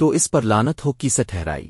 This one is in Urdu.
تو اس پر لانت ہو کی سے ٹھہرائی